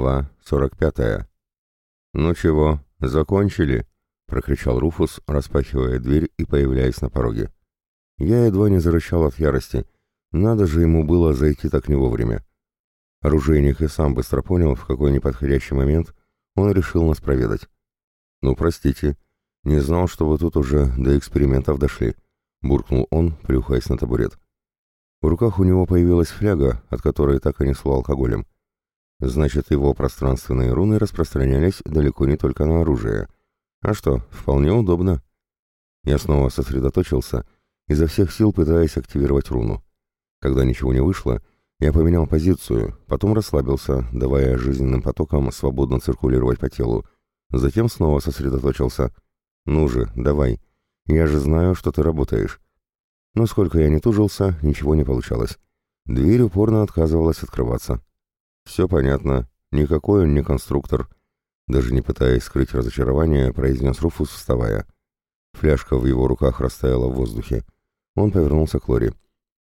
Глава 45. «Ну чего, закончили?» — прокричал Руфус, распахивая дверь и появляясь на пороге. Я едва не зарычал от ярости. Надо же ему было зайти так не вовремя. Оружейник и сам быстро понял, в какой неподходящий момент он решил нас проведать. «Ну, простите, не знал, что вы тут уже до экспериментов дошли», — буркнул он, плюхаясь на табурет. В руках у него появилась фляга, от которой так и несло алкоголем. Значит, его пространственные руны распространялись далеко не только на оружие. А что, вполне удобно. Я снова сосредоточился, изо всех сил пытаясь активировать руну. Когда ничего не вышло, я поменял позицию, потом расслабился, давая жизненным потокам свободно циркулировать по телу. Затем снова сосредоточился. «Ну же, давай. Я же знаю, что ты работаешь». Но сколько я не тужился, ничего не получалось. Дверь упорно отказывалась открываться. «Все понятно. Никакой он не конструктор», — даже не пытаясь скрыть разочарование, произнес Руфус, вставая. Фляжка в его руках растаяла в воздухе. Он повернулся к Лори.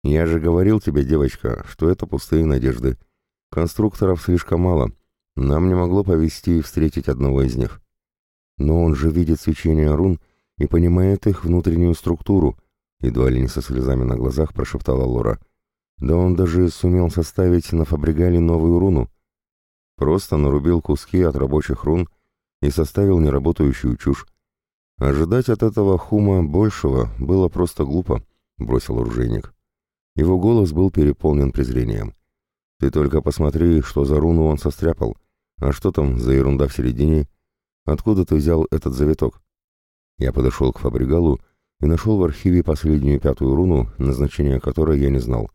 «Я же говорил тебе, девочка, что это пустые надежды. Конструкторов слишком мало. Нам не могло повезти встретить одного из них. Но он же видит свечение рун и понимает их внутреннюю структуру», едва ли не со слезами на глазах прошептала Лора. Да он даже сумел составить на фабригале новую руну. Просто нарубил куски от рабочих рун и составил неработающую чушь. Ожидать от этого хума большего было просто глупо, бросил оружейник. Его голос был переполнен презрением. Ты только посмотри, что за руну он состряпал. А что там за ерунда в середине? Откуда ты взял этот завиток? Я подошел к фабригалу и нашел в архиве последнюю пятую руну, назначение которой я не знал.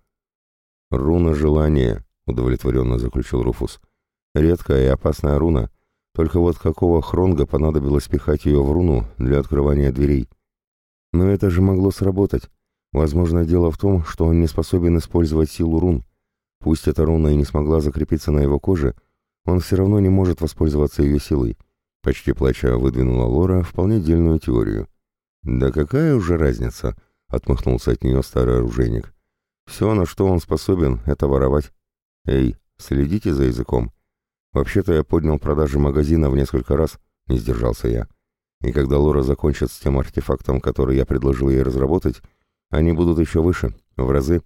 «Руна желания», — удовлетворенно заключил Руфус. «Редкая и опасная руна. Только вот какого хронга понадобилось пихать ее в руну для открывания дверей? Но это же могло сработать. Возможно, дело в том, что он не способен использовать силу рун. Пусть эта руна и не смогла закрепиться на его коже, он все равно не может воспользоваться ее силой». Почти плача выдвинула Лора вполне дельную теорию. «Да какая уже разница?» — отмахнулся от нее старый оружейник. Все, на что он способен, это воровать. Эй, следите за языком. Вообще-то я поднял продажи магазина в несколько раз, не сдержался я. И когда Лора закончит с тем артефактом, который я предложил ей разработать, они будут еще выше, в разы.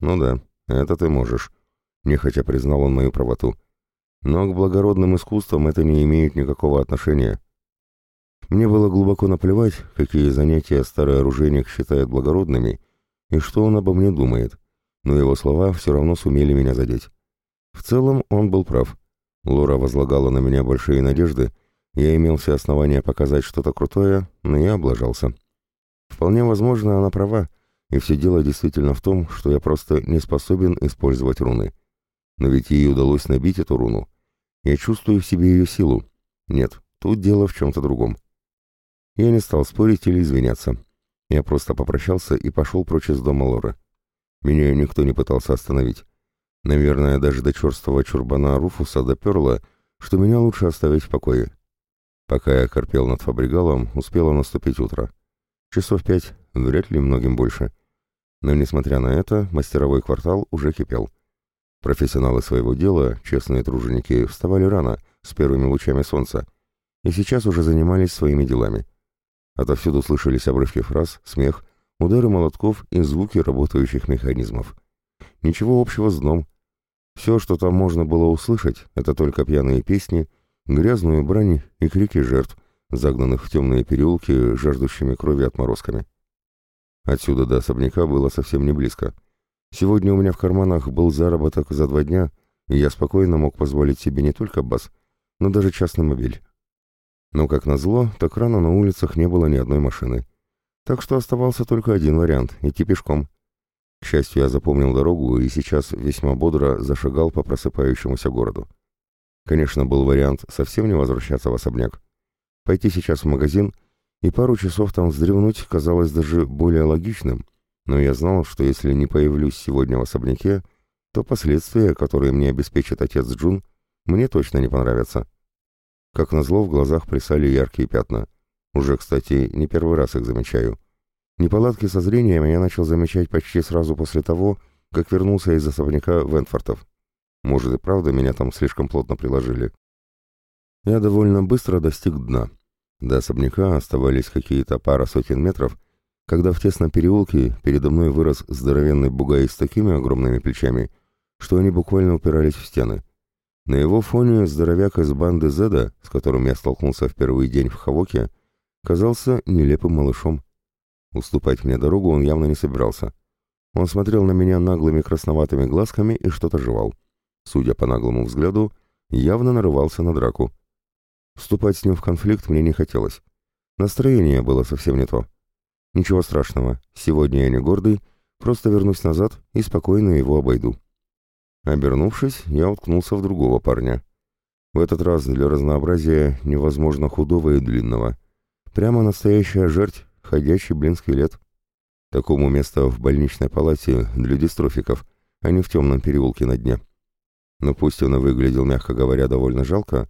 Ну да, это ты можешь. Нехотя признал он мою правоту. Но к благородным искусствам это не имеет никакого отношения. Мне было глубоко наплевать, какие занятия старый оружейник считает благородными, и что он обо мне думает, но его слова все равно сумели меня задеть. В целом он был прав. Лора возлагала на меня большие надежды, я имел все основания показать что-то крутое, но я облажался. Вполне возможно, она права, и все дело действительно в том, что я просто не способен использовать руны. Но ведь ей удалось набить эту руну. Я чувствую в себе ее силу. Нет, тут дело в чем-то другом. Я не стал спорить или извиняться. Я просто попрощался и пошел прочь из дома Лоры. Меня никто не пытался остановить. Наверное, даже до черствого чурбана Руфуса доперло, что меня лучше оставить в покое. Пока я корпел над фабригалом, успело наступить утро. Часов пять, вряд ли многим больше. Но, несмотря на это, мастеровой квартал уже кипел. Профессионалы своего дела, честные труженики, вставали рано, с первыми лучами солнца, и сейчас уже занимались своими делами. Отовсюду слышались обрывки фраз, смех, удары молотков и звуки работающих механизмов. Ничего общего с дном. Все, что там можно было услышать, это только пьяные песни, грязную брань и крики жертв, загнанных в темные переулки жаждущими крови отморозками. Отсюда до особняка было совсем не близко. Сегодня у меня в карманах был заработок за два дня, и я спокойно мог позволить себе не только бас, но даже частный мобиль. Но, как назло, так рано на улицах не было ни одной машины. Так что оставался только один вариант — идти пешком. К счастью, я запомнил дорогу и сейчас весьма бодро зашагал по просыпающемуся городу. Конечно, был вариант совсем не возвращаться в особняк. Пойти сейчас в магазин и пару часов там вздремнуть казалось даже более логичным, но я знал, что если не появлюсь сегодня в особняке, то последствия, которые мне обеспечит отец Джун, мне точно не понравятся. Как назло, в глазах плясали яркие пятна. Уже, кстати, не первый раз их замечаю. Неполадки со зрением я начал замечать почти сразу после того, как вернулся из особняка Венфортов. Может и правда меня там слишком плотно приложили. Я довольно быстро достиг дна. До особняка оставались какие-то пара сотен метров, когда в тесном переулке передо мной вырос здоровенный бугай с такими огромными плечами, что они буквально упирались в стены. На его фоне здоровяк из банды Зеда, с которым я столкнулся в первый день в Хавоке, казался нелепым малышом. Уступать мне дорогу он явно не собирался. Он смотрел на меня наглыми красноватыми глазками и что-то жевал. Судя по наглому взгляду, явно нарывался на драку. Вступать с ним в конфликт мне не хотелось. Настроение было совсем не то. Ничего страшного, сегодня я не гордый, просто вернусь назад и спокойно его обойду. Обернувшись, я уткнулся в другого парня. В этот раз для разнообразия невозможно худого и длинного. Прямо настоящая жерть, ходячий блин-скелет. Такому место в больничной палате для дистрофиков, а не в темном переулке на дне. Но пусть он и выглядел, мягко говоря, довольно жалко,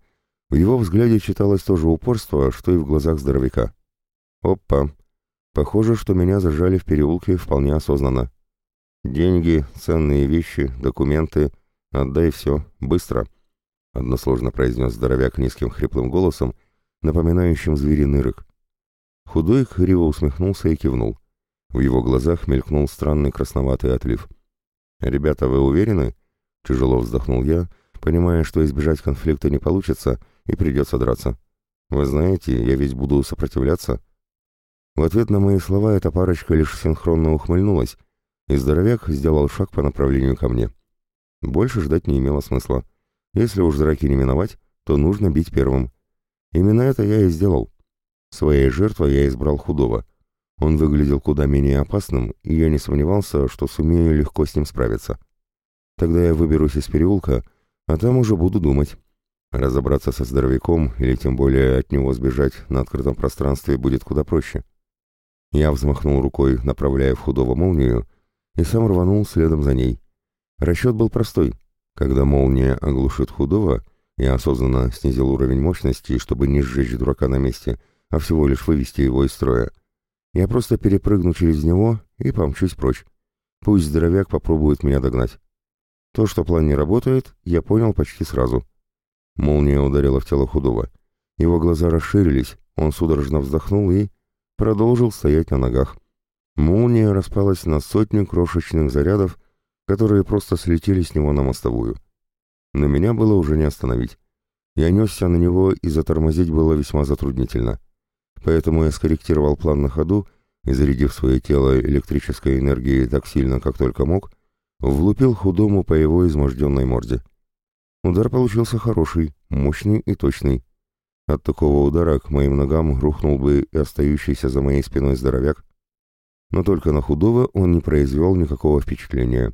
в его взгляде читалось то же упорство, что и в глазах здоровяка. Опа! Похоже, что меня зажали в переулке вполне осознанно. Деньги, ценные вещи, документы. Отдай все. Быстро. Односложно произнес здоровяк низким хриплым голосом, напоминающим звериный рык. Худой криво усмехнулся и кивнул. В его глазах мелькнул странный красноватый отлив. «Ребята, вы уверены?» Тяжело вздохнул я, понимая, что избежать конфликта не получится и придется драться. «Вы знаете, я ведь буду сопротивляться». В ответ на мои слова эта парочка лишь синхронно ухмыльнулась, и здоровяк сделал шаг по направлению ко мне. Больше ждать не имело смысла. Если уж драки не миновать, то нужно бить первым. Именно это я и сделал. Своей жертвой я избрал худого. Он выглядел куда менее опасным, и я не сомневался, что сумею легко с ним справиться. Тогда я выберусь из переулка, а там уже буду думать. Разобраться со здоровяком или тем более от него сбежать на открытом пространстве будет куда проще. Я взмахнул рукой, направляя в худого молнию, и сам рванул следом за ней. Расчет был простой. Когда молния оглушит худого, я осознанно снизил уровень мощности, чтобы не сжечь дурака на месте, а всего лишь вывести его из строя. Я просто перепрыгну через него и помчусь прочь. Пусть здоровяк попробует меня догнать. То, что план не работает, я понял почти сразу. Молния ударила в тело худого. Его глаза расширились, он судорожно вздохнул и продолжил стоять на ногах. Молния распалась на сотни крошечных зарядов, которые просто слетели с него на мостовую. Но меня было уже не остановить. Я несся на него, и затормозить было весьма затруднительно. Поэтому я скорректировал план на ходу и, зарядив свое тело электрической энергией так сильно, как только мог, влупил худому по его изможденной морде. Удар получился хороший, мощный и точный. От такого удара к моим ногам рухнул бы и остающийся за моей спиной здоровяк, но только на худого он не произвел никакого впечатления.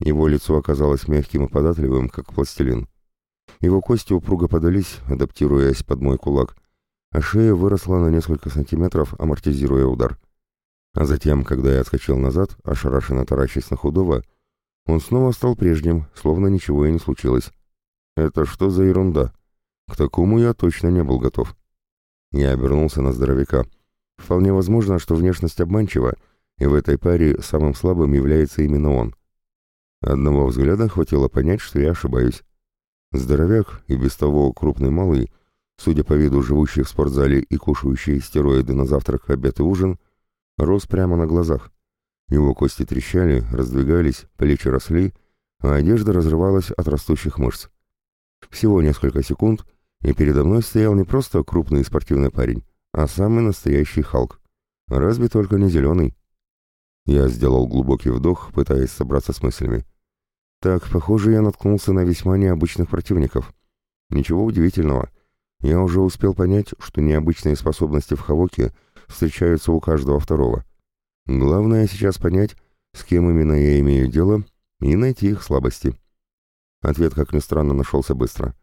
Его лицо оказалось мягким и податливым, как пластилин. Его кости упруго подались, адаптируясь под мой кулак, а шея выросла на несколько сантиметров, амортизируя удар. А затем, когда я отскочил назад, ошарашенно таращась на худого, он снова стал прежним, словно ничего и не случилось. Это что за ерунда? К такому я точно не был готов. Я обернулся на здоровяка — Вполне возможно, что внешность обманчива, и в этой паре самым слабым является именно он. Одного взгляда хватило понять, что я ошибаюсь. Здоровяк и без того крупный малый, судя по виду живущий в спортзале и кушающий стероиды на завтрак, обед и ужин, рос прямо на глазах. Его кости трещали, раздвигались, плечи росли, а одежда разрывалась от растущих мышц. Всего несколько секунд, и передо мной стоял не просто крупный спортивный парень, а самый настоящий Халк. Разве только не зеленый. Я сделал глубокий вдох, пытаясь собраться с мыслями. Так, похоже, я наткнулся на весьма необычных противников. Ничего удивительного. Я уже успел понять, что необычные способности в Хавоке встречаются у каждого второго. Главное сейчас понять, с кем именно я имею дело, и найти их слабости. Ответ, как ни странно, нашелся быстро.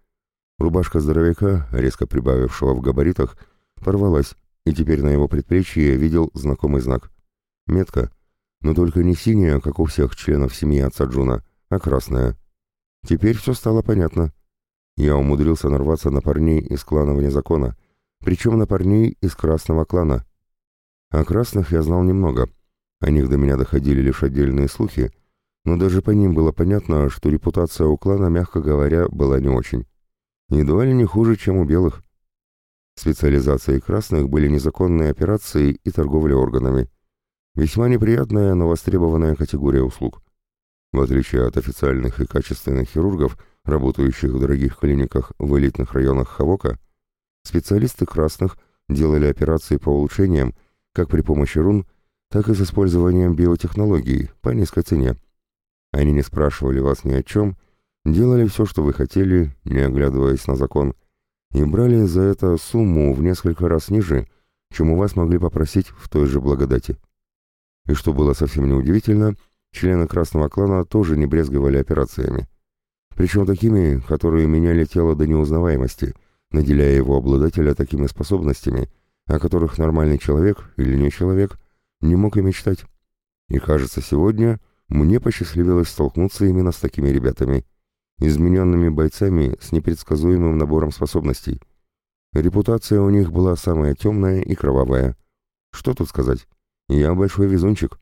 Рубашка здоровяка, резко прибавившего в габаритах, порвалась, и теперь на его предплечье я видел знакомый знак. Метка, но только не синяя, как у всех членов семьи отца Джуна, а красная. Теперь все стало понятно. Я умудрился нарваться на парней из клана вне закона, причем на парней из красного клана. О красных я знал немного. О них до меня доходили лишь отдельные слухи, но даже по ним было понятно, что репутация у клана, мягко говоря, была не очень. Едва ли не хуже, чем у белых. Специализацией красных были незаконные операции и торговля органами. Весьма неприятная, но востребованная категория услуг. В отличие от официальных и качественных хирургов, работающих в дорогих клиниках в элитных районах Хавока, специалисты красных делали операции по улучшениям как при помощи рун, так и с использованием биотехнологий по низкой цене. Они не спрашивали вас ни о чем, делали все, что вы хотели, не оглядываясь на закон, и брали за это сумму в несколько раз ниже, чем у вас могли попросить в той же благодати. И что было совсем неудивительно, члены Красного клана тоже не брезговали операциями. Причем такими, которые меняли тело до неузнаваемости, наделяя его обладателя такими способностями, о которых нормальный человек или не человек не мог и мечтать. И кажется, сегодня мне посчастливилось столкнуться именно с такими ребятами, измененными бойцами с непредсказуемым набором способностей. Репутация у них была самая темная и кровавая. Что тут сказать? Я большой везунчик.